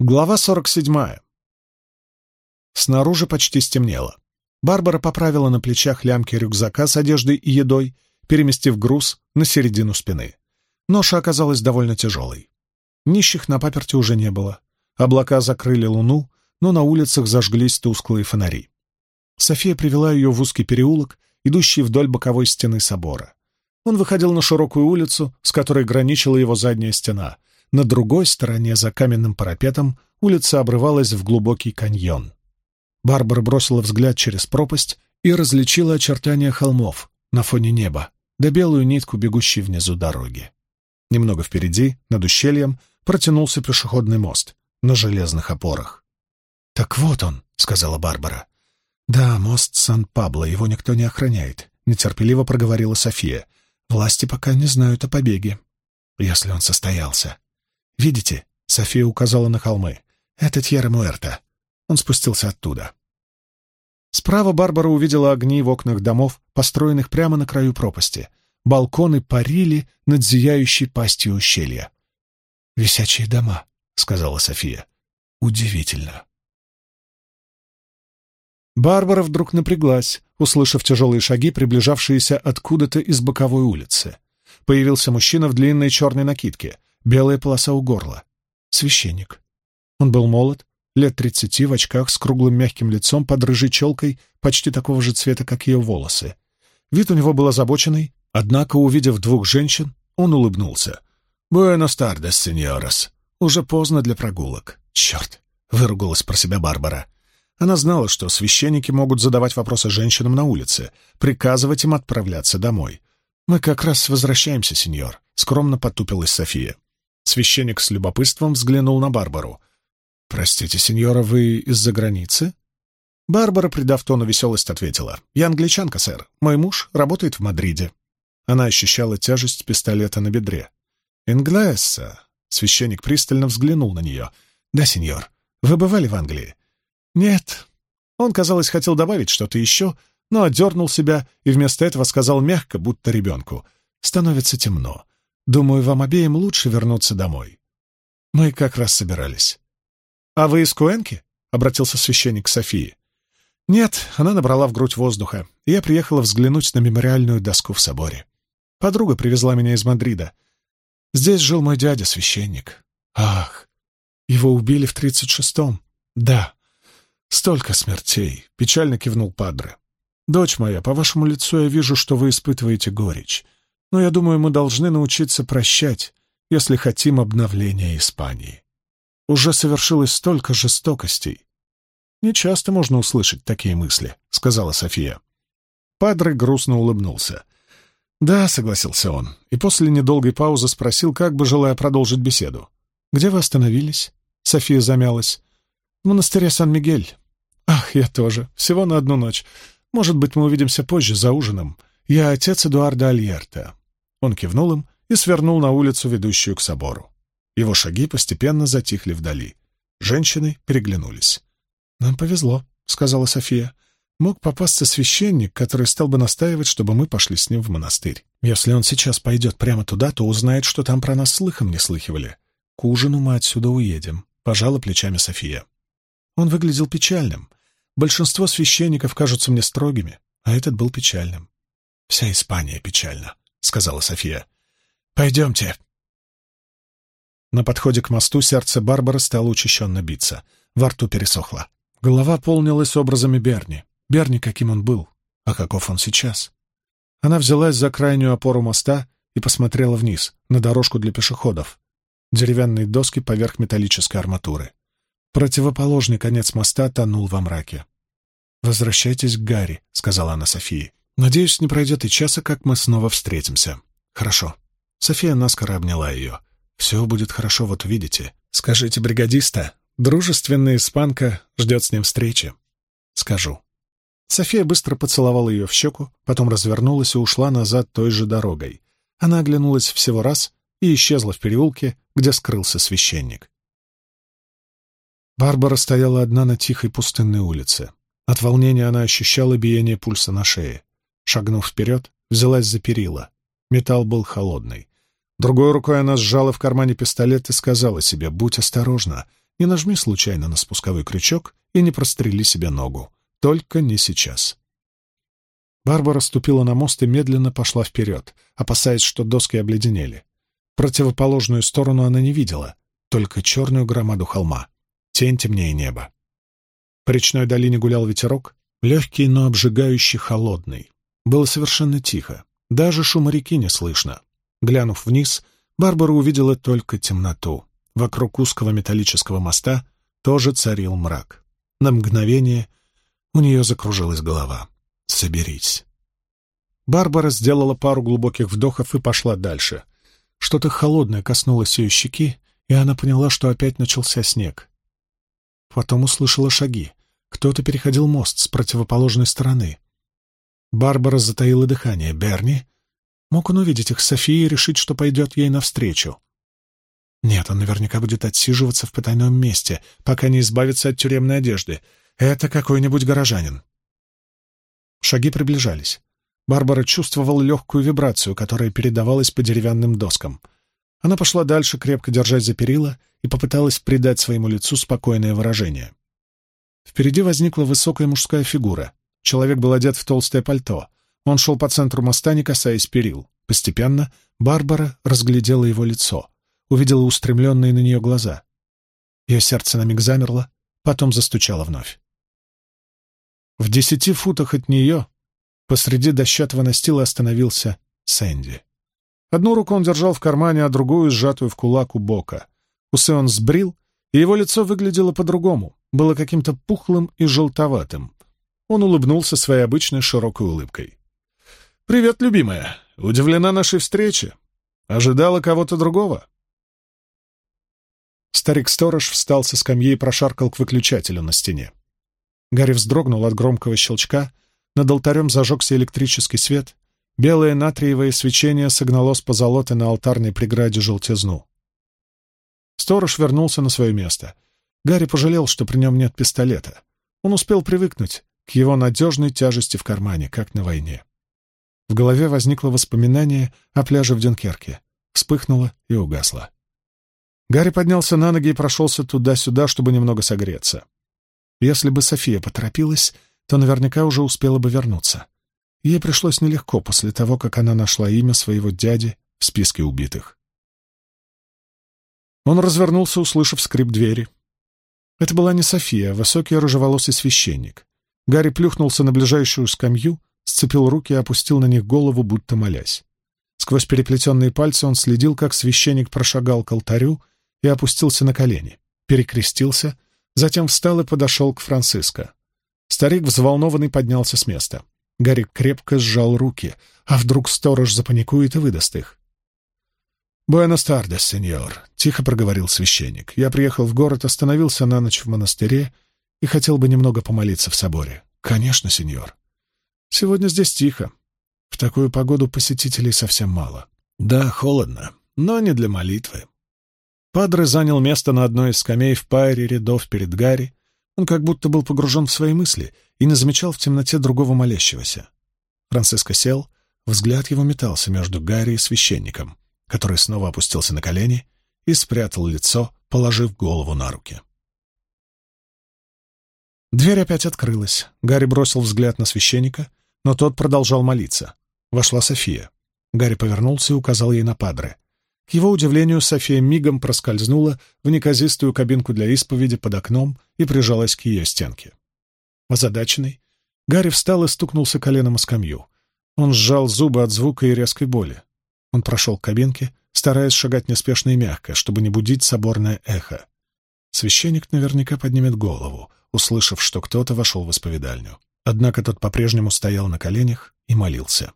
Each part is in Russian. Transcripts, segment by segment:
Глава 47. Снаружи почти стемнело. Барбара поправила на плечах лямки рюкзака с одеждой и едой, переместив груз на середину спины. Ноша оказалась довольно тяжелой. Нищих на паперте уже не было. Облака закрыли луну, но на улицах зажглись тусклые фонари. София привела ее в узкий переулок, идущий вдоль боковой стены собора. Он выходил на широкую улицу, с которой граничила его задняя стена — на другой стороне, за каменным парапетом, улица обрывалась в глубокий каньон. Барбара бросила взгляд через пропасть и различила очертания холмов на фоне неба, да белую нитку, бегущей внизу дороги. Немного впереди, над ущельем, протянулся пешеходный мост на железных опорах. «Так вот он», — сказала Барбара. «Да, мост Сан-Пабло, его никто не охраняет», — нетерпеливо проговорила София. «Власти пока не знают о побеге, если он состоялся. «Видите?» — София указала на холмы. «Это Тьерра-Муэрта». Он спустился оттуда. Справа Барбара увидела огни в окнах домов, построенных прямо на краю пропасти. Балконы парили над зияющей пастью ущелья. «Висячие дома», — сказала София. «Удивительно». Барбара вдруг напряглась, услышав тяжелые шаги, приближавшиеся откуда-то из боковой улицы. Появился мужчина в длинной черной накидке белая полоса у горла. Священник. Он был молод, лет тридцати, в очках, с круглым мягким лицом, под рыжей челкой, почти такого же цвета, как ее волосы. Вид у него был озабоченный, однако, увидев двух женщин, он улыбнулся. «Буэнос тардес, сеньорос. Уже поздно для прогулок. Черт!» — выругалась про себя Барбара. Она знала, что священники могут задавать вопросы женщинам на улице, приказывать им отправляться домой. «Мы как раз возвращаемся, сеньор», — скромно потупилась София. Священник с любопытством взглянул на Барбару. «Простите, сеньора, вы из-за границы?» Барбара, придав тону веселость, ответила. «Я англичанка, сэр. Мой муж работает в Мадриде». Она ощущала тяжесть пистолета на бедре. «Инглесса!» Священник пристально взглянул на нее. «Да, сеньор. Вы бывали в Англии?» «Нет». Он, казалось, хотел добавить что-то еще, но отдернул себя и вместо этого сказал мягко, будто ребенку. «Становится темно. Думаю, вам обеим лучше вернуться домой. Мы как раз собирались. — А вы из Куэнки? — обратился священник к Софии. — Нет, она набрала в грудь воздуха, я приехала взглянуть на мемориальную доску в соборе. Подруга привезла меня из Мадрида. Здесь жил мой дядя, священник. Ах, его убили в тридцать шестом. Да, столько смертей, — печально кивнул Падре. Дочь моя, по вашему лицу я вижу, что вы испытываете горечь. Но я думаю, мы должны научиться прощать, если хотим обновления Испании. Уже совершилось столько жестокостей. Нечасто можно услышать такие мысли, — сказала София. Падре грустно улыбнулся. «Да», — согласился он, и после недолгой паузы спросил, как бы желая продолжить беседу. «Где вы остановились?» София замялась. «В монастыре Сан-Мигель». «Ах, я тоже. Всего на одну ночь. Может быть, мы увидимся позже, за ужином. Я отец Эдуарда Альерта. Он кивнул им и свернул на улицу, ведущую к собору. Его шаги постепенно затихли вдали. Женщины переглянулись. «Нам повезло», — сказала София. «Мог попасться священник, который стал бы настаивать, чтобы мы пошли с ним в монастырь. Если он сейчас пойдет прямо туда, то узнает, что там про нас слыхом не слыхивали. К ужину мы отсюда уедем», — пожала плечами София. Он выглядел печальным. Большинство священников кажутся мне строгими, а этот был печальным. Вся Испания печальна. — сказала София. «Пойдемте». На подходе к мосту сердце Барбары стало учащенно биться. Во рту пересохло. Голова полнилась образами Берни. Берни, каким он был, а каков он сейчас. Она взялась за крайнюю опору моста и посмотрела вниз, на дорожку для пешеходов. Деревянные доски поверх металлической арматуры. Противоположный конец моста тонул во мраке. «Возвращайтесь к Гарри», — сказала она Софии. Надеюсь, не пройдет и часа, как мы снова встретимся. Хорошо. София наскоро обняла ее. Все будет хорошо, вот увидите. Скажите бригадиста, дружественная испанка ждет с ним встречи. Скажу. София быстро поцеловала ее в щеку, потом развернулась и ушла назад той же дорогой. Она оглянулась всего раз и исчезла в переулке, где скрылся священник. Барбара стояла одна на тихой пустынной улице. От волнения она ощущала биение пульса на шее. Шагнув вперед, взялась за перила. Металл был холодный. Другой рукой она сжала в кармане пистолет и сказала себе «Будь осторожна, Не нажми случайно на спусковой крючок и не прострели себе ногу. Только не сейчас. Барбара ступила на мост и медленно пошла вперед, опасаясь, что доски обледенели. Противоположную сторону она не видела, только черную громаду холма. Тень темнее неба. По речной долине гулял ветерок, легкий, но обжигающий холодный. Было совершенно тихо, даже шума реки не слышно. Глянув вниз, Барбара увидела только темноту. Вокруг узкого металлического моста тоже царил мрак. На мгновение у нее закружилась голова. «Соберись». Барбара сделала пару глубоких вдохов и пошла дальше. Что-то холодное коснулось ее щеки, и она поняла, что опять начался снег. Потом услышала шаги. Кто-то переходил мост с противоположной стороны. Барбара затаила дыхание. «Берни?» Мог он увидеть их с Софией и решить, что пойдет ей навстречу? Нет, он наверняка будет отсиживаться в потайном месте, пока не избавится от тюремной одежды. Это какой-нибудь горожанин. Шаги приближались. Барбара чувствовала легкую вибрацию, которая передавалась по деревянным доскам. Она пошла дальше, крепко держась за перила, и попыталась придать своему лицу спокойное выражение. Впереди возникла высокая мужская фигура. Человек был одет в толстое пальто. Он шел по центру моста, не касаясь перил. Постепенно Барбара разглядела его лицо, увидела устремленные на нее глаза. Ее сердце на миг замерло, потом застучало вновь. В десяти футах от нее посреди дощатого настила остановился Сэнди. Одну руку он держал в кармане, а другую, сжатую в кулак у бока. Усы он сбрил, и его лицо выглядело по-другому, было каким-то пухлым и желтоватым. Он улыбнулся своей обычной широкой улыбкой. «Привет, любимая. Удивлена нашей встрече. Ожидала кого-то другого?» Старик-сторож встал со скамьи и прошаркал к выключателю на стене. Гарри вздрогнул от громкого щелчка, над алтарем зажегся электрический свет, белое натриевое свечение согнало с позолоты на алтарной преграде желтизну. Сторож вернулся на свое место. Гарри пожалел, что при нем нет пистолета. Он успел привыкнуть к его надежной тяжести в кармане, как на войне. В голове возникло воспоминание о пляже в Дюнкерке. Вспыхнуло и угасло. Гарри поднялся на ноги и прошелся туда-сюда, чтобы немного согреться. Если бы София поторопилась, то наверняка уже успела бы вернуться. Ей пришлось нелегко после того, как она нашла имя своего дяди в списке убитых. Он развернулся, услышав скрип двери. Это была не София, а высокий рыжеволосый священник. Гарри плюхнулся на ближайшую скамью сцепил руки и опустил на них голову, будто молясь. Сквозь переплетенные пальцы он следил, как священник прошагал к алтарю и опустился на колени, перекрестился, затем встал и подошел к Франциско. Старик, взволнованный, поднялся с места. Гарри крепко сжал руки, а вдруг сторож запаникует и выдаст их. «Буэнос тардес, сеньор», — тихо проговорил священник. «Я приехал в город, остановился на ночь в монастыре и хотел бы немного помолиться в соборе». «Конечно, сеньор». Сегодня здесь тихо. В такую погоду посетителей совсем мало. Да, холодно, но не для молитвы. Падре занял место на одной из скамей в паре рядов перед Гарри. Он как будто был погружен в свои мысли и не замечал в темноте другого молящегося. Франциско сел, взгляд его метался между Гарри и священником, который снова опустился на колени и спрятал лицо, положив голову на руки. Дверь опять открылась. Гарри бросил взгляд на священника, но тот продолжал молиться. Вошла София. Гарри повернулся и указал ей на падре. К его удивлению, София мигом проскользнула в неказистую кабинку для исповеди под окном и прижалась к ее стенке. Озадаченный, Гарри встал и стукнулся коленом о скамью. Он сжал зубы от звука и резкой боли. Он прошел к кабинке, стараясь шагать неспешно и мягко, чтобы не будить соборное эхо. Священник наверняка поднимет голову, услышав, что кто-то вошел в исповедальню. Однако тот по-прежнему стоял на коленях и молился.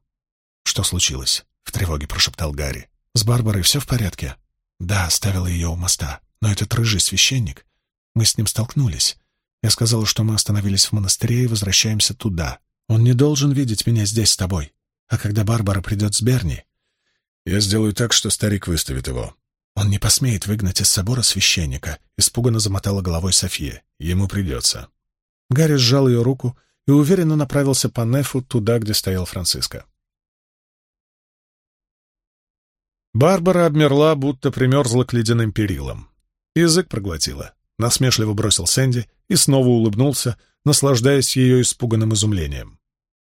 «Что случилось?» — в тревоге прошептал Гарри. «С Барбарой все в порядке?» «Да, оставила ее у моста. Но этот рыжий священник... Мы с ним столкнулись. Я сказала, что мы остановились в монастыре и возвращаемся туда. Он не должен видеть меня здесь с тобой. А когда Барбара придет с Берни...» «Я сделаю так, что старик выставит его». «Он не посмеет выгнать из собора священника», — испуганно замотала головой София. «Ему придется». Гарри сжал ее руку и уверенно направился по Нефу туда, где стоял Франциско. Барбара обмерла, будто примерзла к ледяным перилам. Язык проглотила. насмешливо бросил Сэнди и снова улыбнулся, наслаждаясь ее испуганным изумлением.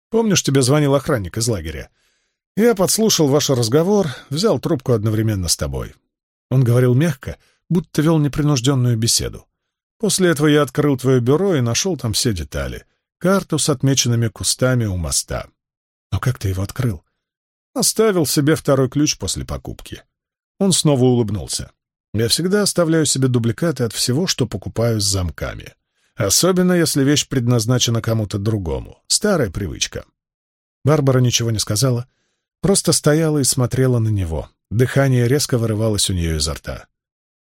«Помнишь, тебе звонил охранник из лагеря? Я подслушал ваш разговор, взял трубку одновременно с тобой». Он говорил мягко, будто вел непринужденную беседу. «После этого я открыл твое бюро и нашел там все детали. Карту с отмеченными кустами у моста. Но как ты его открыл?» «Оставил себе второй ключ после покупки». Он снова улыбнулся. «Я всегда оставляю себе дубликаты от всего, что покупаю с замками. Особенно, если вещь предназначена кому-то другому. Старая привычка». Барбара ничего не сказала, просто стояла и смотрела на него. Дыхание резко вырывалось у нее изо рта.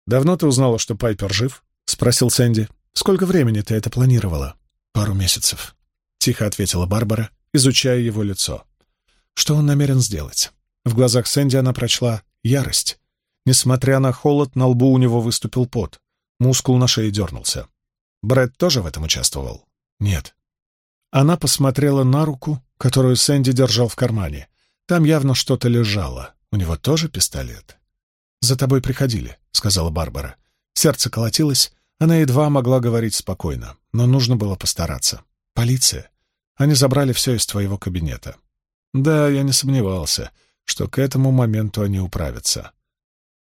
«Давно ты узнала, что Пайпер жив?» — спросил Сэнди. «Сколько времени ты это планировала?» «Пару месяцев», — тихо ответила Барбара, изучая его лицо. «Что он намерен сделать?» В глазах Сэнди она прочла ярость. Несмотря на холод, на лбу у него выступил пот. Мускул на шее дернулся. Брэд тоже в этом участвовал? Нет. Она посмотрела на руку, которую Сэнди держал в кармане. Там явно что-то лежало. У него тоже пистолет. «За тобой приходили», — сказала Барбара. Сердце колотилось, она едва могла говорить спокойно, но нужно было постараться. «Полиция. Они забрали все из твоего кабинета». «Да, я не сомневался, что к этому моменту они управятся.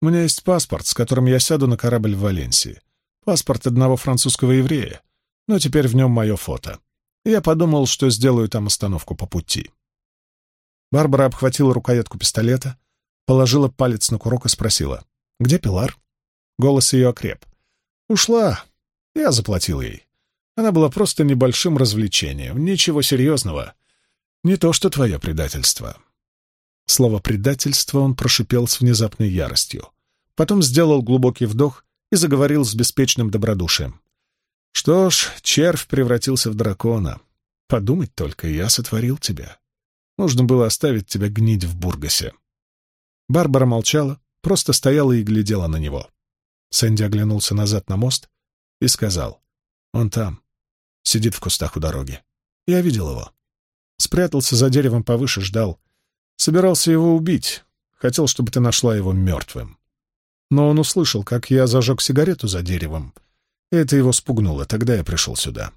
У меня есть паспорт, с которым я сяду на корабль в Валенсии. Паспорт одного французского еврея, но теперь в нем мое фото. Я подумал, что сделаю там остановку по пути». Барбара обхватила рукоятку пистолета, положила палец на курок и спросила, «Где Пилар?» Голос ее окреп. «Ушла. Я заплатил ей. Она была просто небольшим развлечением, ничего серьезного. Не то что твое предательство». Слово «предательство» он прошипел с внезапной яростью. Потом сделал глубокий вдох и заговорил с беспечным добродушием. «Что ж, червь превратился в дракона. Подумать только, я сотворил тебя. Нужно было оставить тебя гнить в Бургасе». Барбара молчала, просто стояла и глядела на него. Сэнди оглянулся назад на мост и сказал, «Он там, сидит в кустах у дороги. Я видел его. Спрятался за деревом повыше, ждал. Собирался его убить. Хотел, чтобы ты нашла его мертвым. Но он услышал, как я зажег сигарету за деревом. Это его спугнуло. Тогда я пришел сюда.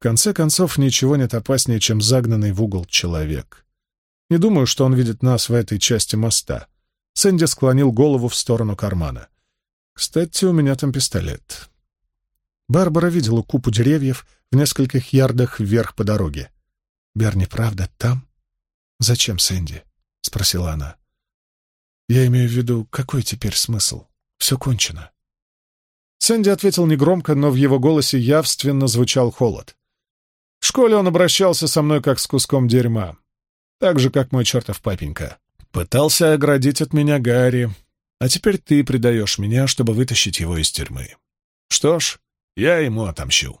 В конце концов, ничего нет опаснее, чем загнанный в угол человек. Не думаю, что он видит нас в этой части моста. Сэнди склонил голову в сторону кармана. «Кстати, у меня там пистолет». Барбара видела купу деревьев в нескольких ярдах вверх по дороге. «Берни, правда, там?» «Зачем, Сэнди?» — спросила она. «Я имею в виду, какой теперь смысл? Все кончено». Сэнди ответил негромко, но в его голосе явственно звучал холод. «В школе он обращался со мной как с куском дерьма, так же, как мой чертов папенька. Пытался оградить от меня Гарри, а теперь ты предаешь меня, чтобы вытащить его из тюрьмы. Что ж, я ему отомщу».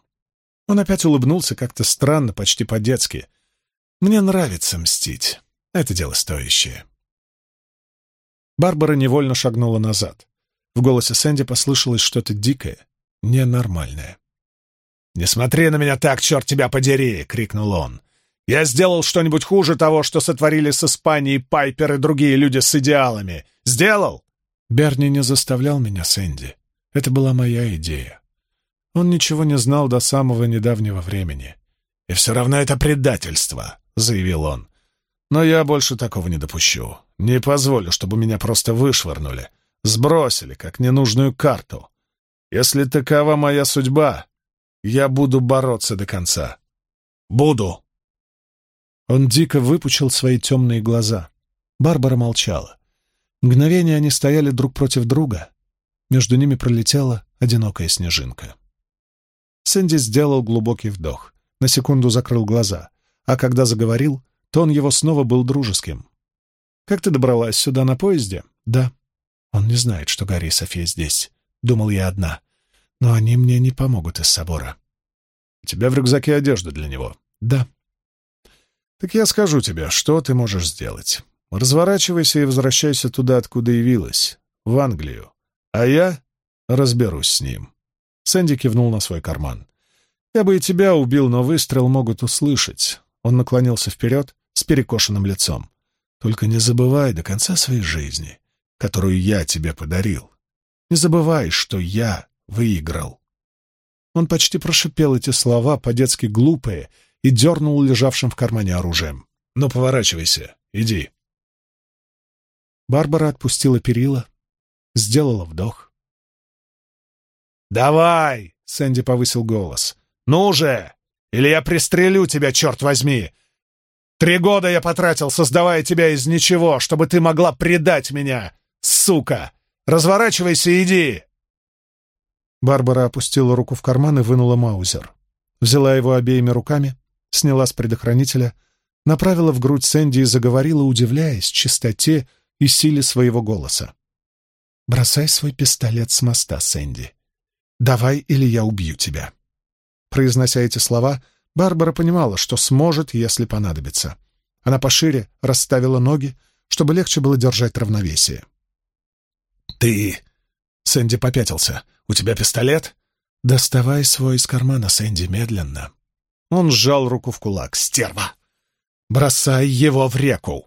Он опять улыбнулся как-то странно, почти по-детски — мне нравится мстить. Это дело стоящее. Барбара невольно шагнула назад. В голосе Сэнди послышалось что-то дикое, ненормальное. «Не смотри на меня так, черт тебя подери!» — крикнул он. «Я сделал что-нибудь хуже того, что сотворили с Испанией Пайпер и другие люди с идеалами. Сделал?» Берни не заставлял меня, Сэнди. Это была моя идея. Он ничего не знал до самого недавнего времени. И все равно это предательство. — заявил он. «Но я больше такого не допущу. Не позволю, чтобы меня просто вышвырнули, сбросили, как ненужную карту. Если такова моя судьба, я буду бороться до конца. Буду!» Он дико выпучил свои темные глаза. Барбара молчала. Мгновение они стояли друг против друга. Между ними пролетела одинокая снежинка. Сэнди сделал глубокий вдох, на секунду закрыл глаза — а когда заговорил, тон его снова был дружеским. «Как ты добралась сюда на поезде?» «Да». «Он не знает, что Гарри и София здесь. Думал я одна. Но они мне не помогут из собора». «У тебя в рюкзаке одежда для него?» «Да». «Так я скажу тебе, что ты можешь сделать. Разворачивайся и возвращайся туда, откуда явилась, в Англию. А я разберусь с ним». Сэнди кивнул на свой карман. «Я бы и тебя убил, но выстрел могут услышать. Он наклонился вперед с перекошенным лицом. «Только не забывай до конца своей жизни, которую я тебе подарил. Не забывай, что я выиграл». Он почти прошипел эти слова, по-детски глупые, и дернул лежавшим в кармане оружием. «Ну, поворачивайся, иди». Барбара отпустила перила, сделала вдох. «Давай!» — Сэнди повысил голос. «Ну же! Или я пристрелю тебя, черт возьми! Три года я потратил, создавая тебя из ничего, чтобы ты могла предать меня, сука! Разворачивайся и иди!» Барбара опустила руку в карман и вынула маузер. Взяла его обеими руками, сняла с предохранителя, направила в грудь Сэнди и заговорила, удивляясь чистоте и силе своего голоса. «Бросай свой пистолет с моста, Сэнди. Давай, или я убью тебя». Произнося эти слова, Барбара понимала, что сможет, если понадобится. Она пошире расставила ноги, чтобы легче было держать равновесие. «Ты...» — Сэнди попятился. «У тебя пистолет?» «Доставай свой из кармана, Сэнди, медленно». Он сжал руку в кулак. «Стерва! Бросай его в реку!»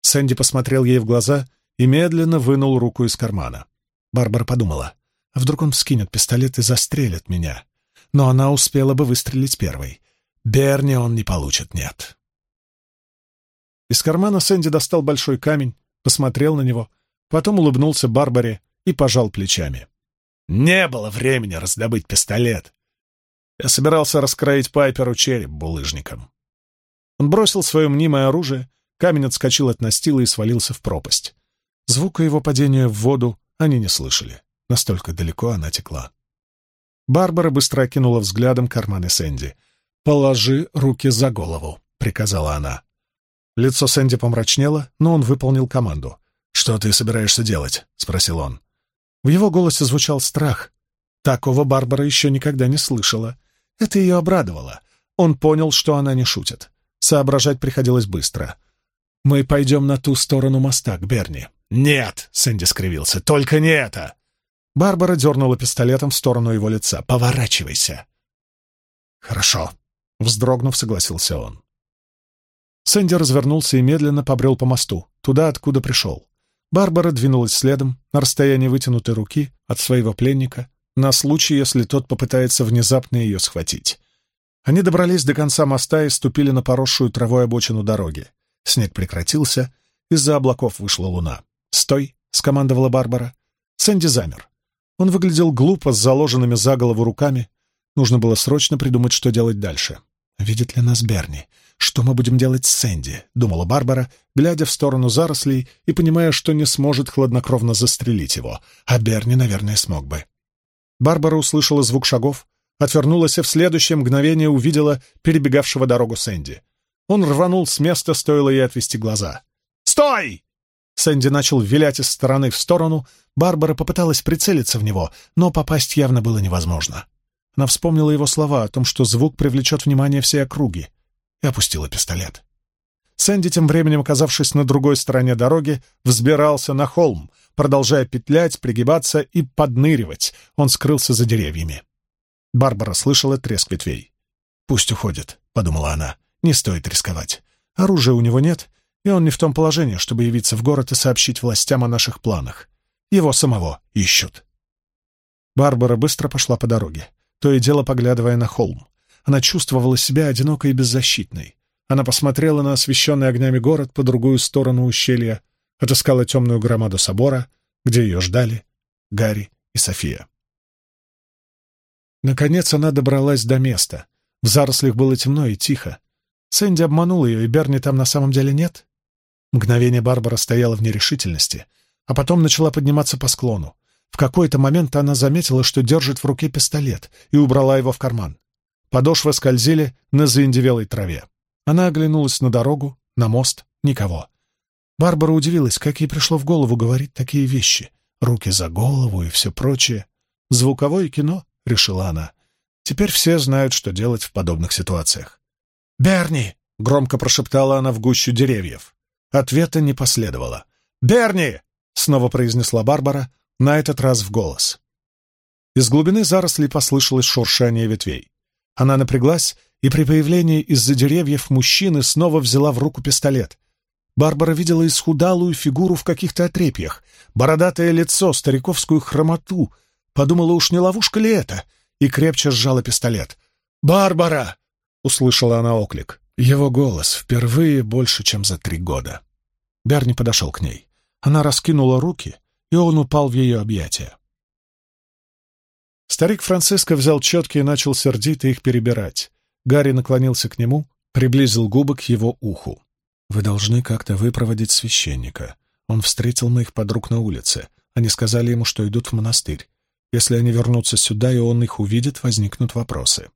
Сэнди посмотрел ей в глаза и медленно вынул руку из кармана. Барбара подумала, а вдруг он вскинет пистолет и застрелит меня? Но она успела бы выстрелить первой. Берни он не получит, нет. Из кармана Сэнди достал большой камень, посмотрел на него, потом улыбнулся Барбаре и пожал плечами. «Не было времени раздобыть пистолет. Я собирался раскроить Пайперу череп булыжником». Он бросил свое мнимое оружие Камень отскочил от настила и свалился в пропасть. Звука его падения в воду они не слышали. Настолько далеко она текла. Барбара быстро окинула взглядом карманы Сэнди. «Положи руки за голову», — приказала она. Лицо Сэнди помрачнело, но он выполнил команду. «Что ты собираешься делать?» — спросил он. В его голосе звучал страх. Такого Барбара еще никогда не слышала. Это ее обрадовало. Он понял, что она не шутит. Соображать приходилось быстро — «Мы пойдем на ту сторону моста, к Берни». «Нет!» — Сэнди скривился. «Только не это!» Барбара дернула пистолетом в сторону его лица. «Поворачивайся!» «Хорошо!» — вздрогнув, согласился он. Сэнди развернулся и медленно побрел по мосту, туда, откуда пришел. Барбара двинулась следом, на расстоянии вытянутой руки от своего пленника, на случай, если тот попытается внезапно ее схватить. Они добрались до конца моста и ступили на поросшую травой обочину дороги. Снег прекратился, из-за облаков вышла луна. «Стой!» — скомандовала Барбара. Сэнди замер. Он выглядел глупо, с заложенными за голову руками. Нужно было срочно придумать, что делать дальше. «Видит ли нас Берни? Что мы будем делать с Сэнди?» — думала Барбара, глядя в сторону зарослей и понимая, что не сможет хладнокровно застрелить его. А Берни, наверное, смог бы. Барбара услышала звук шагов, отвернулась и в следующее мгновение увидела перебегавшего дорогу Сэнди. Он рванул с места, стоило ей отвести глаза. «Стой!» Сэнди начал вилять из стороны в сторону. Барбара попыталась прицелиться в него, но попасть явно было невозможно. Она вспомнила его слова о том, что звук привлечет внимание всей округи, и опустила пистолет. Сэнди, тем временем оказавшись на другой стороне дороги, взбирался на холм, продолжая петлять, пригибаться и подныривать. Он скрылся за деревьями. Барбара слышала треск ветвей. «Пусть уходит», — подумала она. Не стоит рисковать. Оружия у него нет, и он не в том положении, чтобы явиться в город и сообщить властям о наших планах. Его самого ищут. Барбара быстро пошла по дороге, то и дело поглядывая на холм. Она чувствовала себя одинокой и беззащитной. Она посмотрела на освещенный огнями город по другую сторону ущелья, отыскала темную громаду собора, где ее ждали Гарри и София. Наконец она добралась до места. В зарослях было темно и тихо. Сэнди обманул ее, и Берни там на самом деле нет? Мгновение Барбара стояла в нерешительности, а потом начала подниматься по склону. В какой-то момент она заметила, что держит в руке пистолет, и убрала его в карман. Подошвы скользили на заиндевелой траве. Она оглянулась на дорогу, на мост, никого. Барбара удивилась, как ей пришло в голову говорить такие вещи. Руки за голову и все прочее. «Звуковое кино», — решила она. «Теперь все знают, что делать в подобных ситуациях». «Берни!» — громко прошептала она в гущу деревьев. Ответа не последовало. «Берни!» — снова произнесла Барбара, на этот раз в голос. Из глубины зарослей послышалось шуршание ветвей. Она напряглась, и при появлении из-за деревьев мужчины снова взяла в руку пистолет. Барбара видела исхудалую фигуру в каких-то отрепьях, бородатое лицо, стариковскую хромоту. Подумала, уж не ловушка ли это? и крепче сжала пистолет. «Барбара!» — услышала она оклик. Его голос впервые больше, чем за три года. Берни подошел к ней. Она раскинула руки, и он упал в ее объятия. Старик Франциско взял четки и начал сердито их перебирать. Гарри наклонился к нему, приблизил губы к его уху. «Вы должны как-то выпроводить священника. Он встретил моих подруг на улице. Они сказали ему, что идут в монастырь. Если они вернутся сюда, и он их увидит, возникнут вопросы.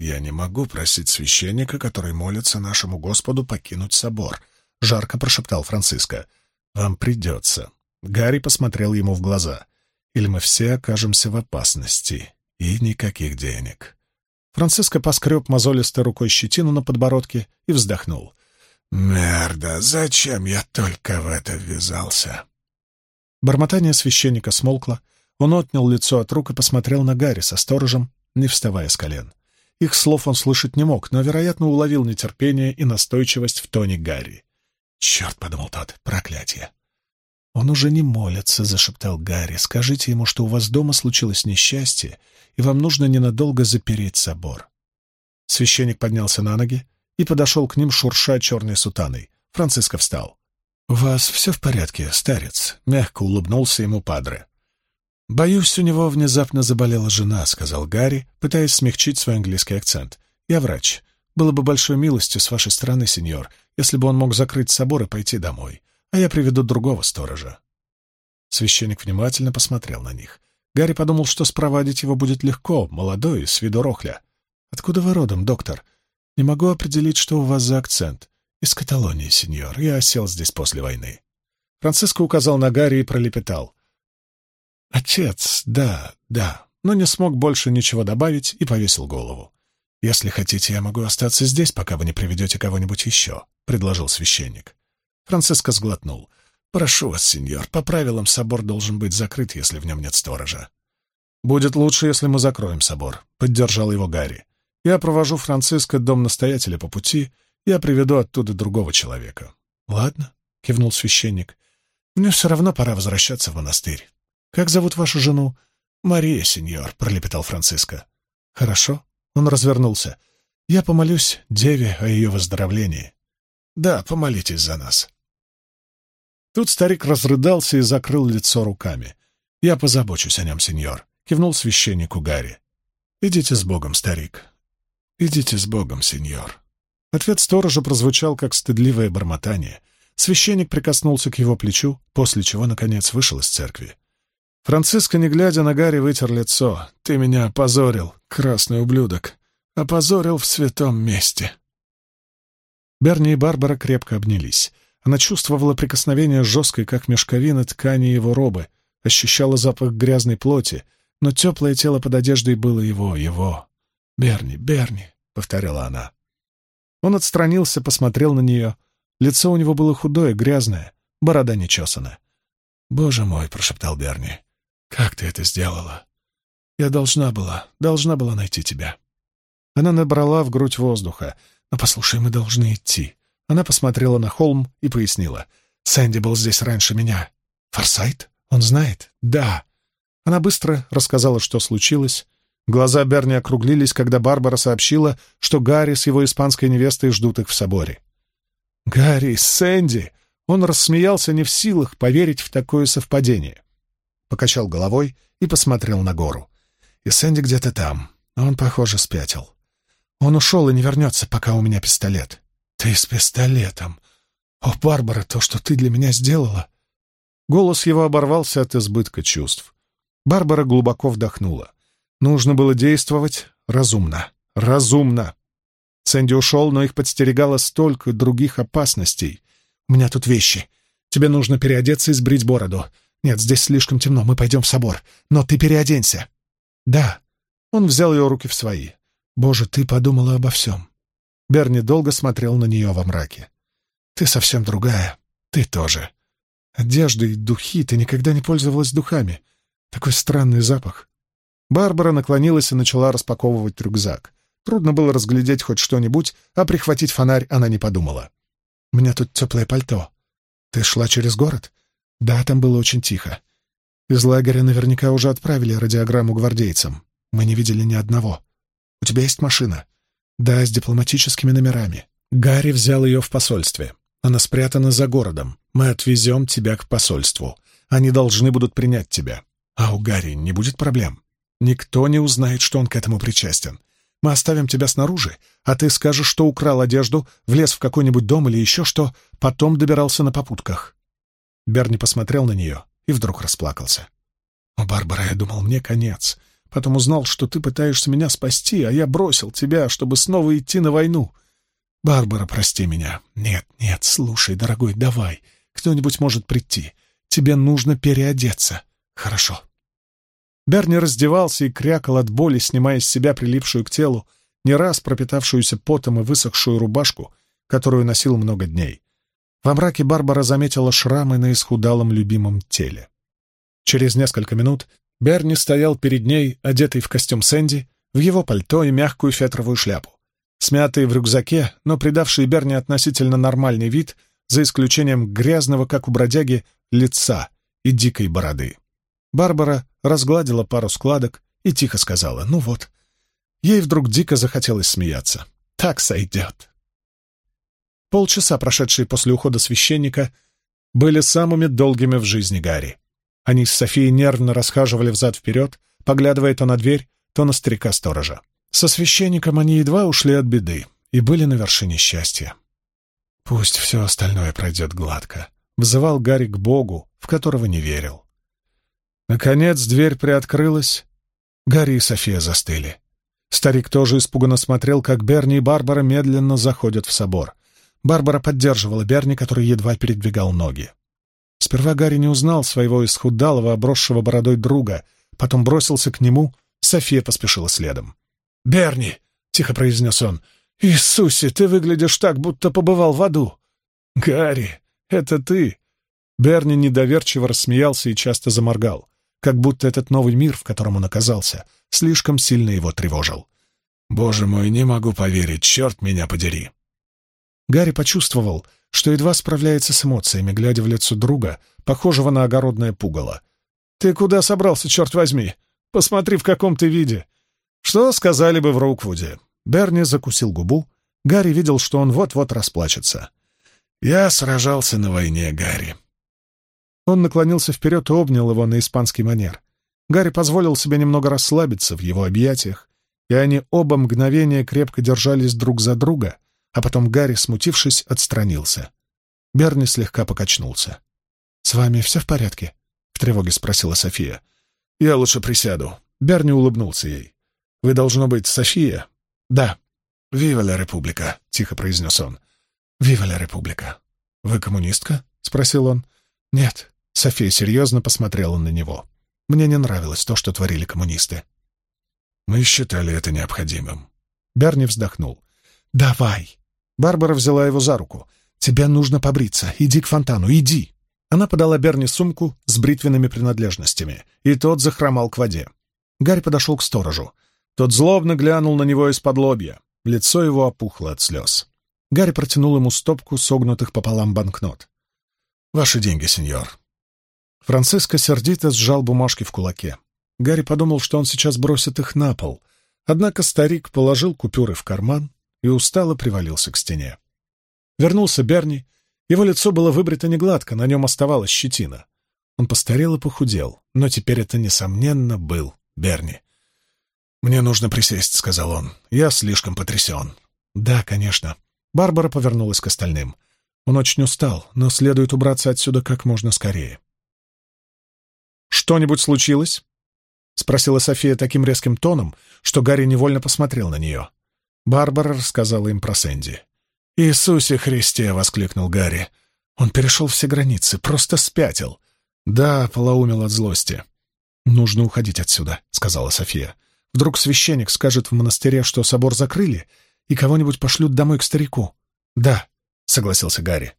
«Я не могу просить священника, который молится нашему Господу, покинуть собор», — жарко прошептал Франциско. «Вам придется». Гарри посмотрел ему в глаза. «Или мы все окажемся в опасности. И никаких денег». Франциско поскреб мозолистой рукой щетину на подбородке и вздохнул. «Мерда, зачем я только в это ввязался?» Бормотание священника смолкло. Он отнял лицо от рук и посмотрел на Гарри со сторожем, не вставая с колен. Их слов он слышать не мог, но, вероятно, уловил нетерпение и настойчивость в тоне Гарри. «Черт!» — подумал тот. «Проклятие!» «Он уже не молится», — зашептал Гарри. «Скажите ему, что у вас дома случилось несчастье, и вам нужно ненадолго запереть собор». Священник поднялся на ноги и подошел к ним, шурша черной сутаной. Франциско встал. «У вас все в порядке, старец?» — мягко улыбнулся ему падре. «Боюсь, у него внезапно заболела жена», — сказал Гарри, пытаясь смягчить свой английский акцент. «Я врач. Было бы большой милостью с вашей стороны, сеньор, если бы он мог закрыть собор и пойти домой, а я приведу другого сторожа». Священник внимательно посмотрел на них. Гарри подумал, что спровадить его будет легко, молодой, с виду рохля. «Откуда вы родом, доктор? Не могу определить, что у вас за акцент. Из Каталонии, сеньор. Я осел здесь после войны». Франциско указал на Гарри и пролепетал. «Отец, да, да», но не смог больше ничего добавить и повесил голову. «Если хотите, я могу остаться здесь, пока вы не приведете кого-нибудь еще», — предложил священник. Франциско сглотнул. «Прошу вас, сеньор, по правилам собор должен быть закрыт, если в нем нет сторожа». «Будет лучше, если мы закроем собор», — поддержал его Гарри. «Я провожу Франциско дом настоятеля по пути, я приведу оттуда другого человека». «Ладно», — кивнул священник. «Мне все равно пора возвращаться в монастырь». «Как зовут вашу жену?» «Мария, сеньор», — пролепетал Франциско. «Хорошо». Он развернулся. «Я помолюсь деве о ее выздоровлении». «Да, помолитесь за нас». Тут старик разрыдался и закрыл лицо руками. «Я позабочусь о нем, сеньор», — кивнул священнику Гарри. «Идите с Богом, старик». «Идите с Богом, сеньор». Ответ сторожа прозвучал, как стыдливое бормотание. Священник прикоснулся к его плечу, после чего, наконец, вышел из церкви. Франциско, не глядя на Гарри, вытер лицо. «Ты меня опозорил, красный ублюдок. Опозорил в святом месте». Берни и Барбара крепко обнялись. Она чувствовала прикосновение жесткой, как мешковина, ткани его робы, ощущала запах грязной плоти, но теплое тело под одеждой было его, его. «Берни, Берни», — повторяла она. Он отстранился, посмотрел на нее. Лицо у него было худое, грязное, борода нечесана. «Боже мой!» — прошептал Берни. «Как ты это сделала?» «Я должна была, должна была найти тебя». Она набрала в грудь воздуха. «Но послушай, мы должны идти». Она посмотрела на холм и пояснила. «Сэнди был здесь раньше меня». «Форсайт? Он знает?» «Да». Она быстро рассказала, что случилось. Глаза Берни округлились, когда Барбара сообщила, что Гарри с его испанской невестой ждут их в соборе. «Гарри, Сэнди!» Он рассмеялся не в силах поверить в такое совпадение покачал головой и посмотрел на гору. И Сэнди где-то там. Он, похоже, спятил. Он ушел и не вернется, пока у меня пистолет. Ты с пистолетом. О, Барбара, то, что ты для меня сделала. Голос его оборвался от избытка чувств. Барбара глубоко вдохнула. Нужно было действовать разумно. Разумно. Сэнди ушел, но их подстерегало столько других опасностей. «У меня тут вещи. Тебе нужно переодеться и сбрить бороду. «Нет, здесь слишком темно, мы пойдем в собор. Но ты переоденься». «Да». Он взял ее руки в свои. «Боже, ты подумала обо всем». Берни долго смотрел на нее во мраке. «Ты совсем другая. Ты тоже. Одежда и духи. Ты никогда не пользовалась духами. Такой странный запах». Барбара наклонилась и начала распаковывать рюкзак. Трудно было разглядеть хоть что-нибудь, а прихватить фонарь она не подумала. «У меня тут теплое пальто. Ты шла через город? Да, там было очень тихо. Из лагеря наверняка уже отправили радиограмму гвардейцам. Мы не видели ни одного. У тебя есть машина?» «Да, с дипломатическими номерами. Гарри взял ее в посольстве. Она спрятана за городом. Мы отвезем тебя к посольству. Они должны будут принять тебя. А у Гарри не будет проблем. Никто не узнает, что он к этому причастен. Мы оставим тебя снаружи, а ты скажешь, что украл одежду, влез в какой-нибудь дом или еще что, потом добирался на попутках». Берни посмотрел на нее и вдруг расплакался. «О, Барбара, я думал, мне конец. Потом узнал, что ты пытаешься меня спасти, а я бросил тебя, чтобы снова идти на войну. Барбара, прости меня. Нет, нет, слушай, дорогой, давай. Кто-нибудь может прийти. Тебе нужно переодеться. Хорошо. Берни раздевался и крякал от боли, снимая с себя прилипшую к телу, не раз пропитавшуюся потом и высохшую рубашку, которую носил много дней. Во мраке Барбара заметила шрамы на исхудалом любимом теле. Через несколько минут Берни стоял перед ней, одетый в костюм Сэнди, в его пальто и мягкую фетровую шляпу. Смятые в рюкзаке, но придавшие Берни относительно нормальный вид, за исключением грязного, как у бродяги, лица и дикой бороды. Барбара разгладила пару складок и тихо сказала «Ну вот». Ей вдруг дико захотелось смеяться. «Так сойдет». Полчаса, прошедшие после ухода священника, были самыми долгими в жизни Гарри. Они с Софией нервно расхаживали взад-вперед, поглядывая то на дверь, то на старика-сторожа. Со священником они едва ушли от беды и были на вершине счастья. «Пусть все остальное пройдет гладко», — взывал Гарри к Богу, в которого не верил. Наконец дверь приоткрылась. Гарри и София застыли. Старик тоже испуганно смотрел, как Берни и Барбара медленно заходят в собор. Барбара поддерживала Берни, который едва передвигал ноги. Сперва Гарри не узнал своего исхудалого, обросшего бородой друга, потом бросился к нему, София поспешила следом. «Берни!» — тихо произнес он. «Иисусе, ты выглядишь так, будто побывал в аду!» «Гарри, это ты!» Берни недоверчиво рассмеялся и часто заморгал, как будто этот новый мир, в котором он оказался, слишком сильно его тревожил. «Боже мой, не могу поверить, черт меня подери!» Гарри почувствовал, что едва справляется с эмоциями, глядя в лицо друга, похожего на огородное пугало. «Ты куда собрался, черт возьми? Посмотри, в каком ты виде!» Что сказали бы в Роуквуде? Берни закусил губу. Гарри видел, что он вот-вот расплачется. «Я сражался на войне, Гарри». Он наклонился вперед и обнял его на испанский манер. Гарри позволил себе немного расслабиться в его объятиях, и они оба мгновения крепко держались друг за друга — а потом Гарри, смутившись, отстранился. Берни слегка покачнулся. «С вами все в порядке?» — в тревоге спросила София. «Я лучше присяду». Берни улыбнулся ей. «Вы, должно быть, София?» «Да». «Вива ля република», — тихо произнес он. «Вива ля република». «Вы коммунистка?» — спросил он. «Нет». София серьезно посмотрела на него. «Мне не нравилось то, что творили коммунисты». «Мы считали это необходимым». Берни вздохнул. «Давай!» Барбара взяла его за руку. «Тебе нужно побриться. Иди к фонтану, иди!» Она подала Берни сумку с бритвенными принадлежностями, и тот захромал к воде. Гарри подошел к сторожу. Тот злобно глянул на него из-под лобья. Лицо его опухло от слез. Гарри протянул ему стопку согнутых пополам банкнот. «Ваши деньги, сеньор». Франциско сердито сжал бумажки в кулаке. Гарри подумал, что он сейчас бросит их на пол. Однако старик положил купюры в карман, и устало привалился к стене. Вернулся Берни. Его лицо было выбрито негладко, на нем оставалась щетина. Он постарел и похудел, но теперь это, несомненно, был Берни. «Мне нужно присесть», — сказал он. «Я слишком потрясен». «Да, конечно». Барбара повернулась к остальным. Он очень устал, но следует убраться отсюда как можно скорее. «Что-нибудь случилось?» — спросила София таким резким тоном, что Гарри невольно посмотрел на нее. Барбара рассказала им про Сэнди. «Иисусе Христе!» — воскликнул Гарри. «Он перешел все границы, просто спятил». «Да», — полоумел от злости. «Нужно уходить отсюда», — сказала София. «Вдруг священник скажет в монастыре, что собор закрыли, и кого-нибудь пошлют домой к старику». «Да», — согласился Гарри.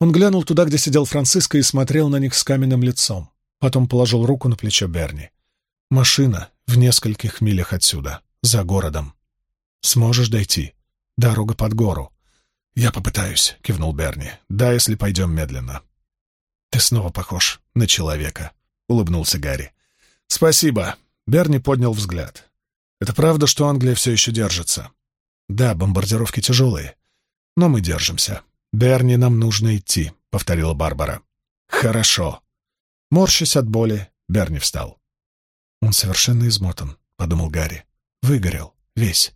Он глянул туда, где сидел Франциско, и смотрел на них с каменным лицом. Потом положил руку на плечо Берни. «Машина в нескольких милях отсюда, за городом». Сможешь дойти? Дорога под гору. Я попытаюсь, кивнул Берни. Да, если пойдем медленно. Ты снова похож на человека, улыбнулся Гарри. Спасибо. Берни поднял взгляд. «Это правда, что Англия все еще держится?» «Да, бомбардировки тяжелые, но мы держимся. Берни, нам нужно идти», — повторила Барбара. «Хорошо». Морщась от боли, Берни встал. «Он совершенно измотан», — подумал Гарри. «Выгорел. Весь».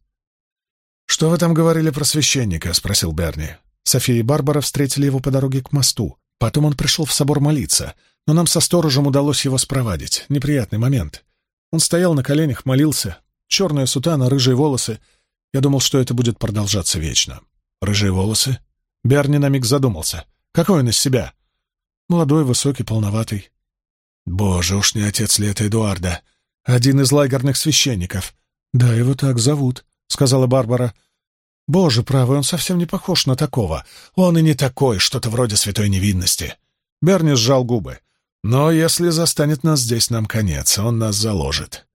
«Что вы там говорили про священника?» — спросил Берни. София и Барбара встретили его по дороге к мосту. Потом он пришел в собор молиться, но нам со сторожем удалось его спровадить. Неприятный момент. Он стоял на коленях, молился. Черная сутана, рыжие волосы. Я думал, что это будет продолжаться вечно. Рыжие волосы? Берни на миг задумался. Какой он из себя? Молодой, высокий, полноватый. Боже, уж не отец ли это Эдуарда? Один из лагерных священников. Да, его так зовут, — сказала Барбара. Боже правый, он совсем не похож на такого. Он и не такой, что-то вроде святой невинности. Берни сжал губы. Но если застанет нас здесь, нам конец, он нас заложит.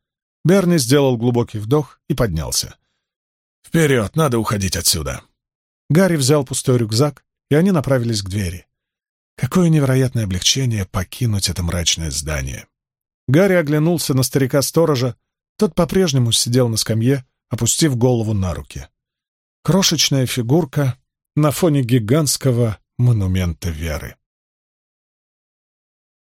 Берни сделал глубокий вдох и поднялся. «Вперед, надо уходить отсюда!» Гарри взял пустой рюкзак, и они направились к двери. Какое невероятное облегчение покинуть это мрачное здание. Гарри оглянулся на старика-сторожа. Тот по-прежнему сидел на скамье, опустив голову на руки. Крошечная фигурка на фоне гигантского монумента веры.